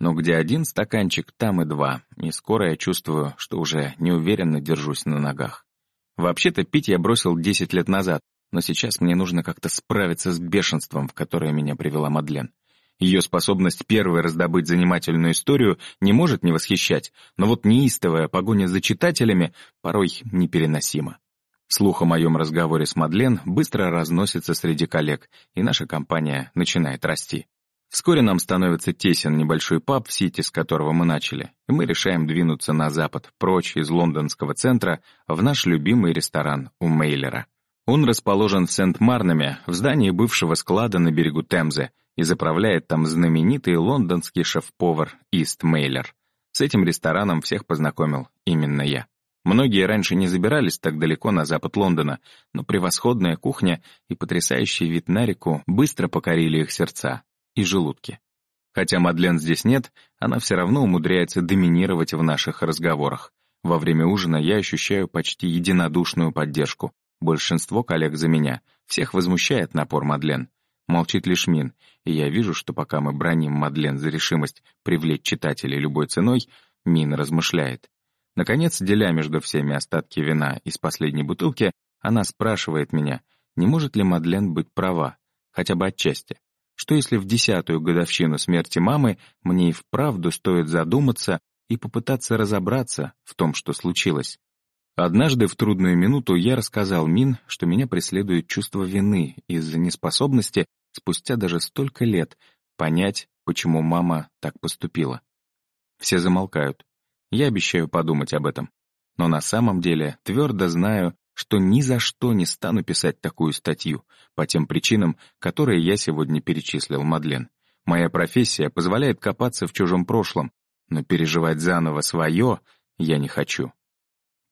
Но где один стаканчик, там и два, и скоро я чувствую, что уже неуверенно держусь на ногах. Вообще-то пить я бросил 10 лет назад, но сейчас мне нужно как-то справиться с бешенством, в которое меня привела Мадлен. Ее способность первой раздобыть занимательную историю не может не восхищать, но вот неистовая погоня за читателями порой непереносима. Слух о моем разговоре с Мадлен быстро разносится среди коллег, и наша компания начинает расти. Вскоре нам становится тесен небольшой паб в Сити, с которого мы начали, и мы решаем двинуться на запад, прочь из лондонского центра, в наш любимый ресторан у Мейлера. Он расположен в Сент-Марнаме, в здании бывшего склада на берегу Темзы, и заправляет там знаменитый лондонский шеф-повар Ист Мейлер. С этим рестораном всех познакомил именно я. Многие раньше не забирались так далеко на запад Лондона, но превосходная кухня и потрясающий вид на реку быстро покорили их сердца и желудки. Хотя Мадлен здесь нет, она все равно умудряется доминировать в наших разговорах. Во время ужина я ощущаю почти единодушную поддержку. Большинство коллег за меня. Всех возмущает напор Мадлен. Молчит лишь Мин, и я вижу, что пока мы броним Мадлен за решимость привлечь читателей любой ценой, Мин размышляет. Наконец, деля между всеми остатки вина из последней бутылки, она спрашивает меня, не может ли Мадлен быть права, хотя бы отчасти. Что если в десятую годовщину смерти мамы мне и вправду стоит задуматься и попытаться разобраться в том, что случилось? Однажды в трудную минуту я рассказал Мин, что меня преследует чувство вины из-за неспособности спустя даже столько лет понять, почему мама так поступила. Все замолкают. Я обещаю подумать об этом. Но на самом деле твердо знаю, что ни за что не стану писать такую статью, по тем причинам, которые я сегодня перечислил Мадлен. Моя профессия позволяет копаться в чужом прошлом, но переживать заново свое я не хочу.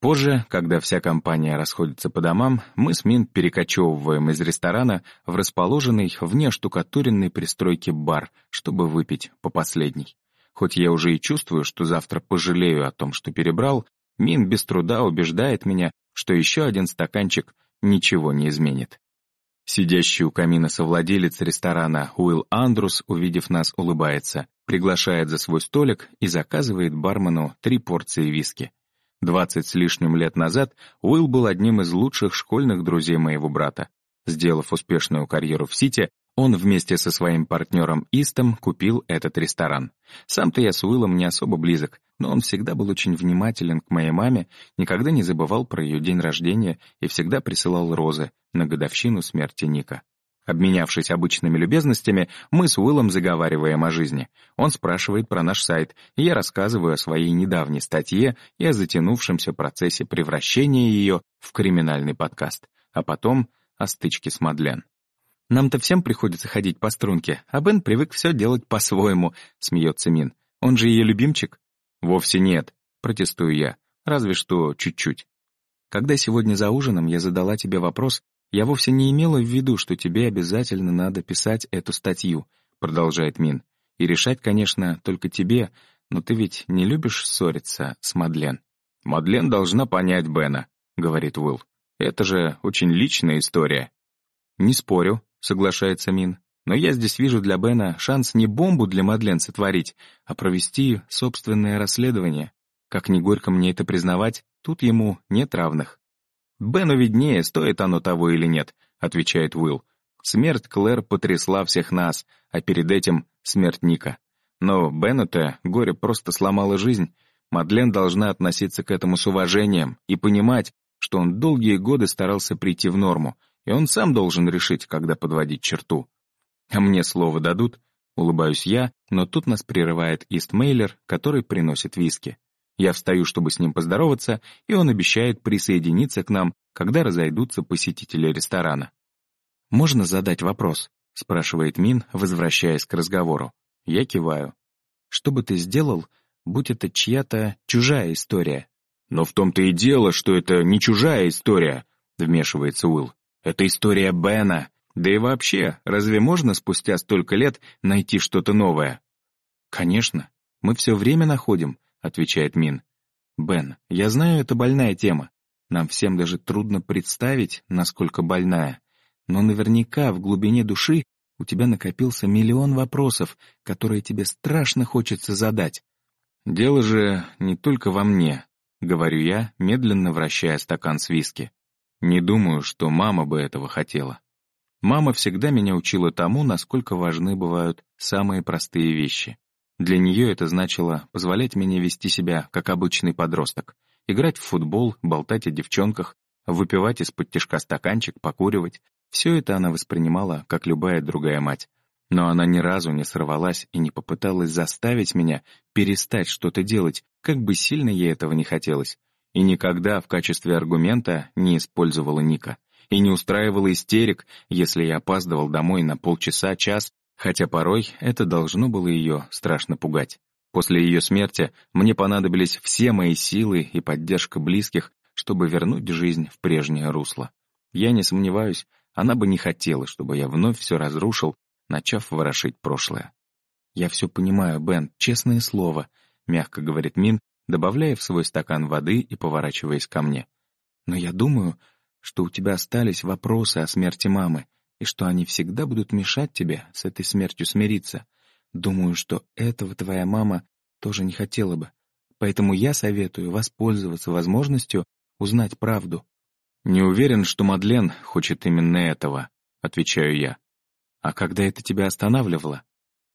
Позже, когда вся компания расходится по домам, мы с Мин перекочевываем из ресторана в расположенный вне штукатуренной пристройки бар, чтобы выпить по последней. Хоть я уже и чувствую, что завтра пожалею о том, что перебрал, Мин без труда убеждает меня, что еще один стаканчик ничего не изменит. Сидящий у камина совладелец ресторана Уилл Андрус, увидев нас, улыбается, приглашает за свой столик и заказывает бармену три порции виски. Двадцать с лишним лет назад Уилл был одним из лучших школьных друзей моего брата. Сделав успешную карьеру в Сити, он вместе со своим партнером Истом купил этот ресторан. Сам-то я с Уиллом не особо близок, но он всегда был очень внимателен к моей маме, никогда не забывал про ее день рождения и всегда присылал розы на годовщину смерти Ника. Обменявшись обычными любезностями, мы с Уиллом заговариваем о жизни. Он спрашивает про наш сайт, и я рассказываю о своей недавней статье и о затянувшемся процессе превращения ее в криминальный подкаст, а потом о стычке с Мадлен. «Нам-то всем приходится ходить по струнке, а Бен привык все делать по-своему», — смеется Мин. «Он же ее любимчик?» «Вовсе нет», — протестую я, разве что чуть-чуть. Когда сегодня за ужином я задала тебе вопрос, «Я вовсе не имела в виду, что тебе обязательно надо писать эту статью», — продолжает Мин. «И решать, конечно, только тебе, но ты ведь не любишь ссориться с Мадлен». «Мадлен должна понять Бена», — говорит Уилл. «Это же очень личная история». «Не спорю», — соглашается Мин. «Но я здесь вижу для Бена шанс не бомбу для Мадлен сотворить, а провести собственное расследование. Как ни горько мне это признавать, тут ему нет равных». «Бену виднее, стоит оно того или нет», — отвечает Уилл. Смерть Клэр потрясла всех нас, а перед этим смерть Ника. Но Бену-то горе просто сломало жизнь. Мадлен должна относиться к этому с уважением и понимать, что он долгие годы старался прийти в норму, и он сам должен решить, когда подводить черту. А мне слово дадут, улыбаюсь я, но тут нас прерывает Истмейлер, который приносит виски. Я встаю, чтобы с ним поздороваться, и он обещает присоединиться к нам, когда разойдутся посетители ресторана. «Можно задать вопрос?» — спрашивает Мин, возвращаясь к разговору. Я киваю. «Что бы ты сделал, будь это чья-то чужая история?» «Но в том-то и дело, что это не чужая история», — вмешивается Уилл. «Это история Бена. Да и вообще, разве можно спустя столько лет найти что-то новое?» «Конечно. Мы все время находим отвечает Мин. «Бен, я знаю, это больная тема. Нам всем даже трудно представить, насколько больная. Но наверняка в глубине души У тебя накопился миллион вопросов, которые тебе страшно хочется задать. Дело же не только во мне, — говорю я, медленно вращая стакан с виски. Не думаю, что мама бы этого хотела. Мама всегда меня учила тому, насколько важны бывают самые простые вещи. Для нее это значило позволять мне вести себя как обычный подросток, играть в футбол, болтать о девчонках, выпивать из-под тяжка стаканчик, покуривать. Все это она воспринимала, как любая другая мать. Но она ни разу не сорвалась и не попыталась заставить меня перестать что-то делать, как бы сильно ей этого не хотелось. И никогда в качестве аргумента не использовала Ника и не устраивала истерик, если я опаздывал домой на полчаса-час, хотя порой это должно было ее страшно пугать. После ее смерти мне понадобились все мои силы и поддержка близких, чтобы вернуть жизнь в прежнее русло. Я не сомневаюсь, она бы не хотела, чтобы я вновь все разрушил, начав ворошить прошлое. «Я все понимаю, Бен, честное слово», — мягко говорит Мин, добавляя в свой стакан воды и поворачиваясь ко мне. «Но я думаю, что у тебя остались вопросы о смерти мамы, и что они всегда будут мешать тебе с этой смертью смириться. Думаю, что этого твоя мама тоже не хотела бы. Поэтому я советую воспользоваться возможностью узнать правду. «Не уверен, что Мадлен хочет именно этого», — отвечаю я. «А когда это тебя останавливало?»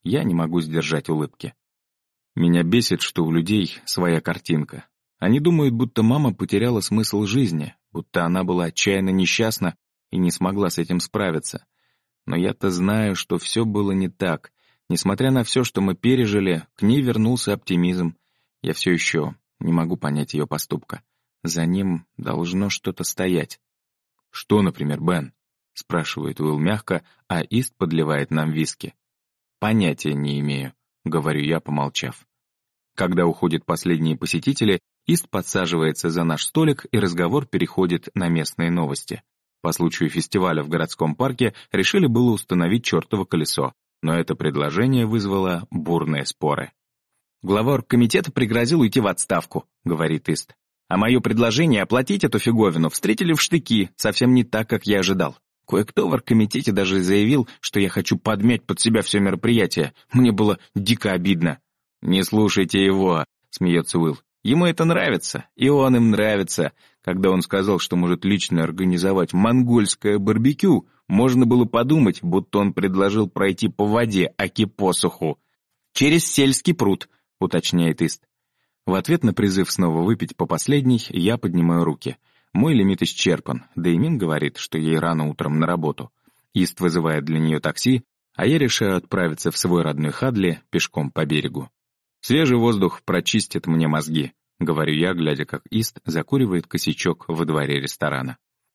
Я не могу сдержать улыбки. Меня бесит, что у людей своя картинка. Они думают, будто мама потеряла смысл жизни, будто она была отчаянно несчастна и не смогла с этим справиться. Но я-то знаю, что все было не так. Несмотря на все, что мы пережили, к ней вернулся оптимизм. Я все еще не могу понять ее поступка. За ним должно что-то стоять. «Что, например, Бен?» — спрашивает Уилл мягко, а Ист подливает нам виски. «Понятия не имею», — говорю я, помолчав. Когда уходят последние посетители, Ист подсаживается за наш столик, и разговор переходит на местные новости. По случаю фестиваля в городском парке решили было установить чертово колесо, но это предложение вызвало бурные споры. «Глава оргкомитета пригрозил уйти в отставку», — говорит Ист. «А мое предложение оплатить эту фиговину встретили в штыки, совсем не так, как я ожидал. Кое-кто в оргкомитете даже заявил, что я хочу подмять под себя все мероприятие. Мне было дико обидно». «Не слушайте его», — смеется Уилл. Ему это нравится, и он им нравится. Когда он сказал, что может лично организовать монгольское барбекю, можно было подумать, будто он предложил пройти по воде, аки посуху. «Через сельский пруд», — уточняет Ист. В ответ на призыв снова выпить по последней, я поднимаю руки. Мой лимит исчерпан, да и Мин говорит, что ей рано утром на работу. Ист вызывает для нее такси, а я решаю отправиться в свой родной Хадли пешком по берегу. Свежий воздух прочистит мне мозги, говорю я, глядя, как Ист закуривает косячок во дворе ресторана.